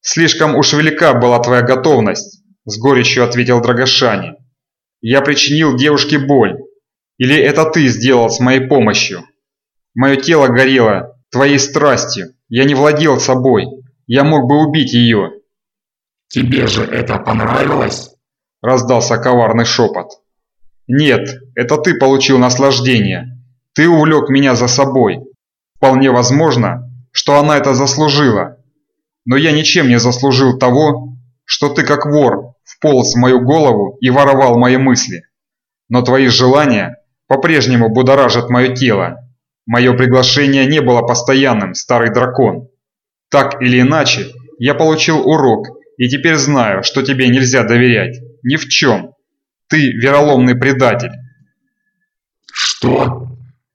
Слишком уж велика была твоя готовность, с горечью ответил Драгошани. «Я причинил девушке боль. Или это ты сделал с моей помощью? Мое тело горело твоей страстью. Я не владел собой. Я мог бы убить ее». «Тебе же это понравилось?» Раздался коварный шепот. «Нет, это ты получил наслаждение. Ты увлек меня за собой. Вполне возможно, что она это заслужила. Но я ничем не заслужил того, что ты как вор вполз в мою голову и воровал мои мысли. Но твои желания по-прежнему будоражат мое тело. Мое приглашение не было постоянным, старый дракон. Так или иначе, я получил урок и теперь знаю, что тебе нельзя доверять. Ни в чем. Ты вероломный предатель. Что?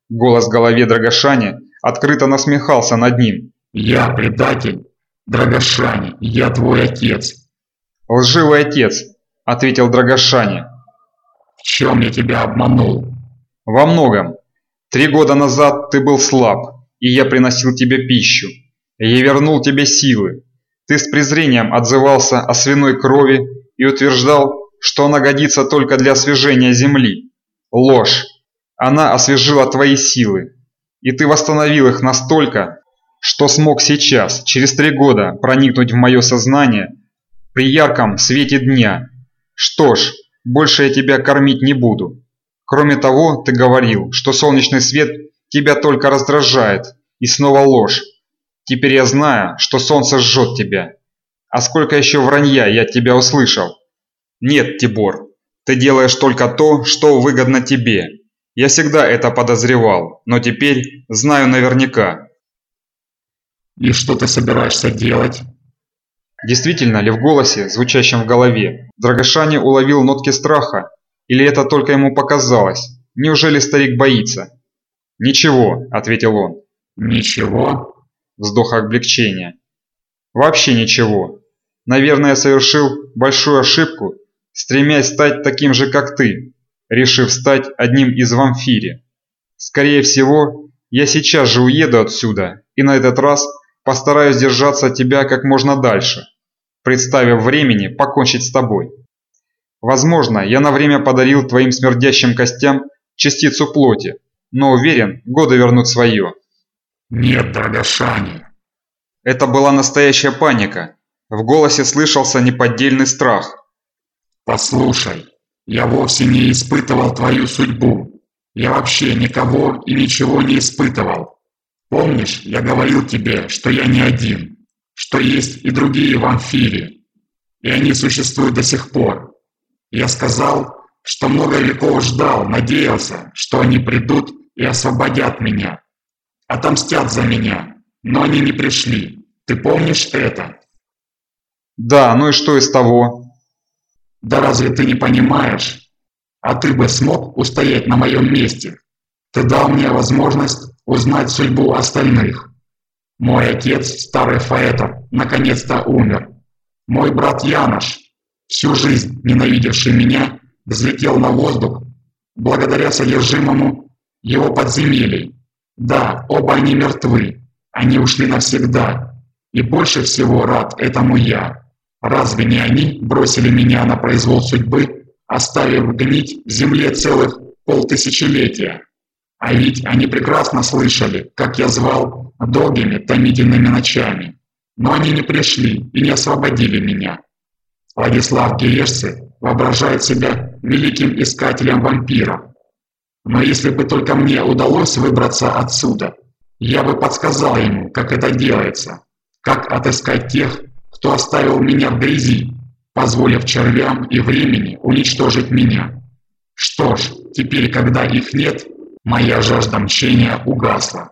Голос в голове Драгошани открыто насмехался над ним. Я предатель? Драгошани, я твой отец. «Лживый отец», – ответил Драгошани. «В чем я тебя обманул?» «Во многом. Три года назад ты был слаб, и я приносил тебе пищу. Я вернул тебе силы. Ты с презрением отзывался о свиной крови и утверждал, что она годится только для освежения земли. Ложь. Она освежила твои силы. И ты восстановил их настолько, что смог сейчас, через три года, проникнуть в мое сознание – при ярком свете дня. Что ж, больше я тебя кормить не буду. Кроме того, ты говорил, что солнечный свет тебя только раздражает, и снова ложь. Теперь я знаю, что солнце жжет тебя. А сколько еще вранья я от тебя услышал? Нет, Тибор, ты делаешь только то, что выгодно тебе. Я всегда это подозревал, но теперь знаю наверняка. И что ты собираешься делать? Действительно ли в голосе, звучащем в голове, Драгошани уловил нотки страха? Или это только ему показалось? Неужели старик боится? «Ничего», — ответил он. «Ничего?» Вздох облегчения. «Вообще ничего. Наверное, совершил большую ошибку, стремясь стать таким же, как ты, решив стать одним из вамфири. Скорее всего, я сейчас же уеду отсюда и на этот раз постараюсь держаться от тебя как можно дальше представив времени покончить с тобой. Возможно, я на время подарил твоим смердящим костям частицу плоти, но уверен, годы вернут свое. Нет, Драгошани. Это была настоящая паника. В голосе слышался неподдельный страх. Послушай, я вовсе не испытывал твою судьбу. Я вообще никого и ничего не испытывал. Помнишь, я говорил тебе, что я не один что есть и другие вамфиры, и они существуют до сих пор. Я сказал, что много веков ждал, надеялся, что они придут и освободят меня, отомстят за меня, но они не пришли. Ты помнишь это? Да, ну и что из того? Да разве ты не понимаешь? А ты бы смог устоять на моем месте? Ты дал мне возможность узнать судьбу остальных. Мой отец, старый Фаэтов, наконец-то умер. Мой брат Янош, всю жизнь ненавидевший меня, взлетел на воздух благодаря содержимому его подземелий. Да, оба они мертвы, они ушли навсегда. И больше всего рад этому я. Разве не они бросили меня на произвол судьбы, оставив гнить в земле целых полтысячелетия? А ведь они прекрасно слышали, как я звал долгими томительными ночами. Но они не пришли и не освободили меня. Владислав Герешцы воображает себя великим искателем вампиров. Но если бы только мне удалось выбраться отсюда, я бы подсказал ему, как это делается, как отыскать тех, кто оставил меня в грязи, позволив червям и времени уничтожить меня. Что ж, теперь, когда их нет, моя жажда мщения угасла.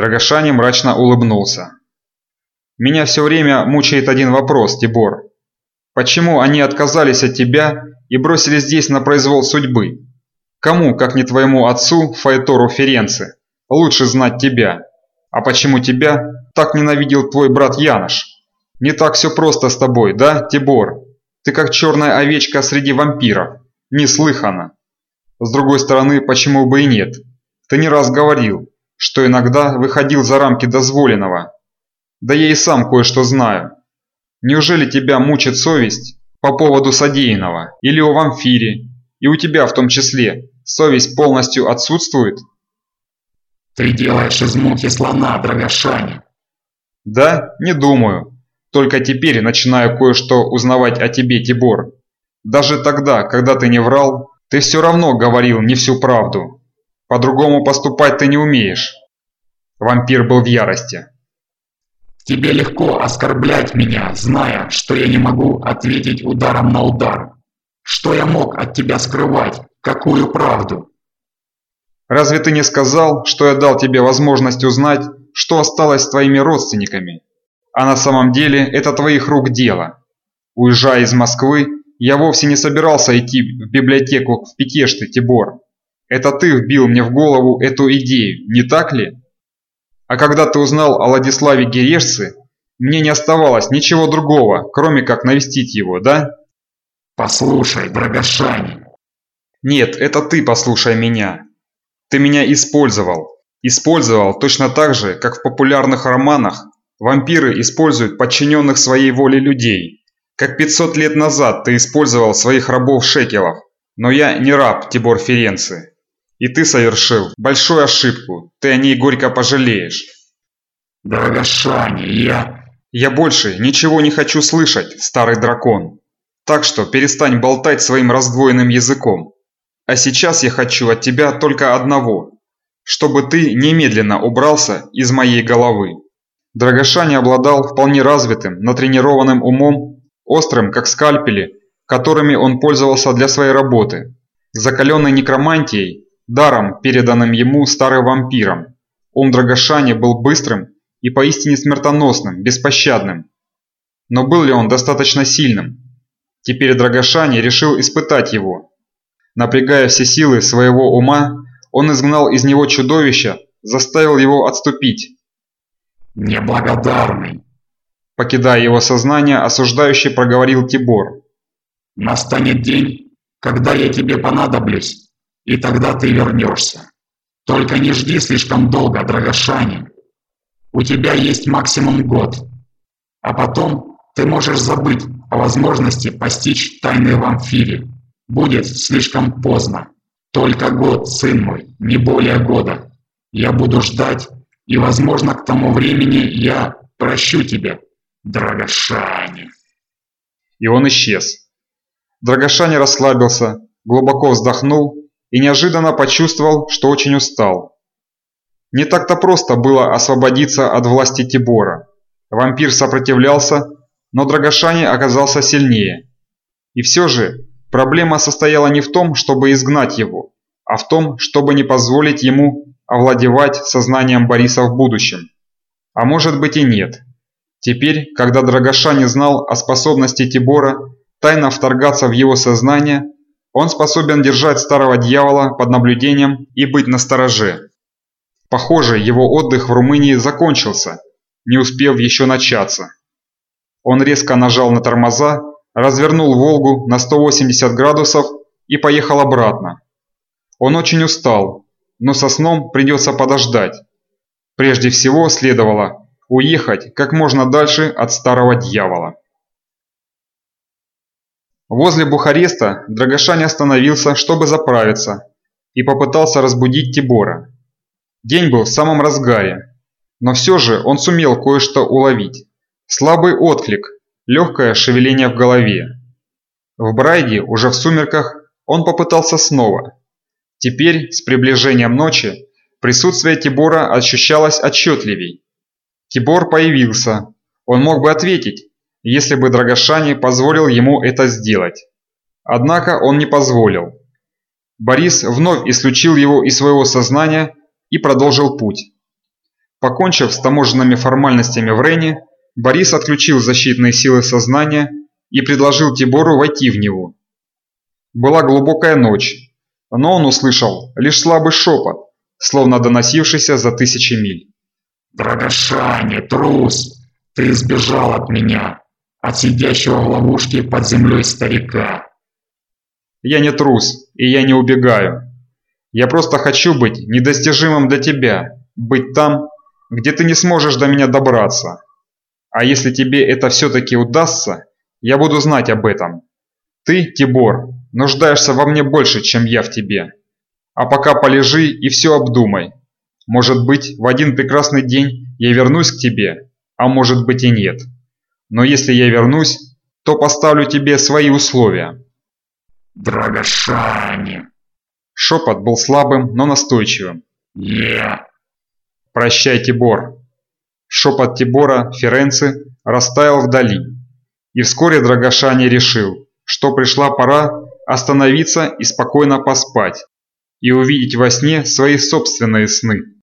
Драгошани мрачно улыбнулся. «Меня все время мучает один вопрос, Тибор. Почему они отказались от тебя и бросили здесь на произвол судьбы? Кому, как не твоему отцу, Файтору Ференце, лучше знать тебя? А почему тебя так ненавидел твой брат Янош? Не так все просто с тобой, да, Тибор? Ты как черная овечка среди вампиров. Неслыханно. С другой стороны, почему бы и нет? Ты не раз говорил, что иногда выходил за рамки дозволенного. Да я и сам кое-что знаю. Неужели тебя мучит совесть по поводу содеянного? Или о вамфире? И у тебя в том числе совесть полностью отсутствует? Ты делаешь из мухи слона, Драгошане. Да, не думаю. Только теперь начинаю кое-что узнавать о тебе, Тибор. Даже тогда, когда ты не врал, ты все равно говорил не всю правду. По-другому поступать ты не умеешь. Вампир был в ярости. Тебе легко оскорблять меня, зная, что я не могу ответить ударом на удар. Что я мог от тебя скрывать? Какую правду? Разве ты не сказал, что я дал тебе возможность узнать, что осталось с твоими родственниками? А на самом деле это твоих рук дело. Уезжая из Москвы, я вовсе не собирался идти в библиотеку в Пекешты, Тибор. Это ты вбил мне в голову эту идею, не так ли? А когда ты узнал о Владиславе Герешце, мне не оставалось ничего другого, кроме как навестить его, да? Послушай, Драгошани. Нет, это ты послушай меня. Ты меня использовал. Использовал точно так же, как в популярных романах вампиры используют подчиненных своей воле людей. Как 500 лет назад ты использовал своих рабов-шекелов. Но я не раб Тибор Ференци. И ты совершил большую ошибку. Ты о ней горько пожалеешь. Драгошане, я... Я больше ничего не хочу слышать, старый дракон. Так что перестань болтать своим раздвоенным языком. А сейчас я хочу от тебя только одного. Чтобы ты немедленно убрался из моей головы. Драгошане обладал вполне развитым, натренированным умом, острым, как скальпели, которыми он пользовался для своей работы. Закаленной некромантией даром, переданным ему старым вампиром. Ум Драгошани был быстрым и поистине смертоносным, беспощадным. Но был ли он достаточно сильным? Теперь Драгошани решил испытать его. Напрягая все силы своего ума, он изгнал из него чудовище, заставил его отступить. «Неблагодарный!» Покидая его сознание, осуждающий проговорил Тибор. «Настанет день, когда я тебе понадоблюсь, и тогда ты вернешься. Только не жди слишком долго, Драгошане. У тебя есть максимум год. А потом ты можешь забыть о возможности постичь тайны в амфире. Будет слишком поздно. Только год, сын мой, не более года. Я буду ждать, и, возможно, к тому времени я прощу тебя, Драгошане. И он исчез. Драгошане расслабился, глубоко вздохнул и неожиданно почувствовал, что очень устал. Не так-то просто было освободиться от власти Тибора. Вампир сопротивлялся, но Драгошани оказался сильнее. И все же проблема состояла не в том, чтобы изгнать его, а в том, чтобы не позволить ему овладевать сознанием Бориса в будущем. А может быть и нет. Теперь, когда Драгошани знал о способности Тибора тайно вторгаться в его сознание, он способен держать старого дьявола под наблюдением и быть настороже. Похоже, его отдых в Румынии закончился, не успев еще начаться. Он резко нажал на тормоза, развернул «Волгу» на 180 градусов и поехал обратно. Он очень устал, но со сном придется подождать. Прежде всего следовало уехать как можно дальше от старого дьявола. Возле Бухареста Драгошань остановился, чтобы заправиться, и попытался разбудить Тибора. День был в самом разгаре, но все же он сумел кое-что уловить. Слабый отклик, легкое шевеление в голове. В Брайде, уже в сумерках, он попытался снова. Теперь, с приближением ночи, присутствие Тибора ощущалось отчетливей. Тибор появился. Он мог бы ответить, если бы Драгошани позволил ему это сделать. Однако он не позволил. Борис вновь исключил его из своего сознания и продолжил путь. Покончив с таможенными формальностями в Рене, Борис отключил защитные силы сознания и предложил Тибору войти в него. Была глубокая ночь, но он услышал лишь слабый шепот, словно доносившийся за тысячи миль. «Драгошане, трус, ты сбежал от меня, от сидящего в ловушке под землей старика». «Я не трус, и я не убегаю. Я просто хочу быть недостижимым для тебя, быть там, где ты не сможешь до меня добраться. А если тебе это все-таки удастся, я буду знать об этом. Ты, Тибор, нуждаешься во мне больше, чем я в тебе. А пока полежи и все обдумай. Может быть, в один прекрасный день я вернусь к тебе, а может быть и нет. Но если я вернусь, то поставлю тебе свои условия. Драгошане. Шепот был слабым, но настойчивым. Я. Прощай, Тибор. Шепот Тибора Ференци растаял вдали. И вскоре Драгошани решил, что пришла пора остановиться и спокойно поспать, и увидеть во сне свои собственные сны.